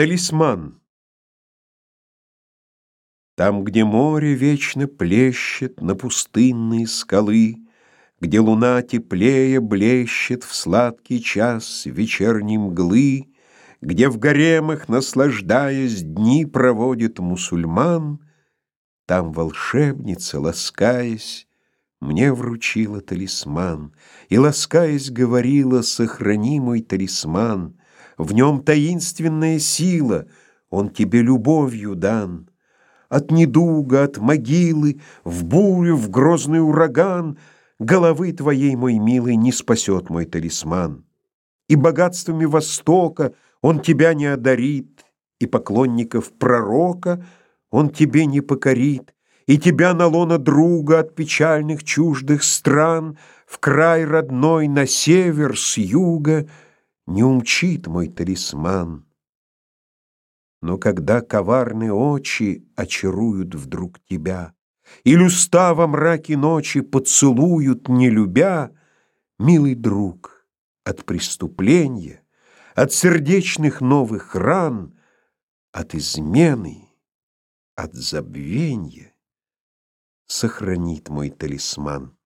Талисман. Там, где море вечно плещет На пустынные скалы, Где луна теплее блещет В сладкий час вечерней мглы, Где в гаремах, наслаждаясь, Дни проводит мусульман, Там волшебница, ласкаясь, Мне вручила талисман И, ласкаясь, говорила «Сохрани мой талисман», в нем таинственная сила, он тебе любовью дан. От недуга, от могилы, в бурю, в грозный ураган Головы твоей, мой милый, не спасет мой талисман. И богатствами Востока он тебя не одарит, И поклонников пророка он тебе не покорит, И тебя на лоно друга от печальных чуждых стран В край родной на север с юга — не умчит мой талисман. Но когда коварные очи очаруют вдруг тебя, Или уста во мраке ночи поцелуют, не любя, Милый друг, от преступления, от сердечных новых ран, От измены, от забвенья Сохранит мой талисман.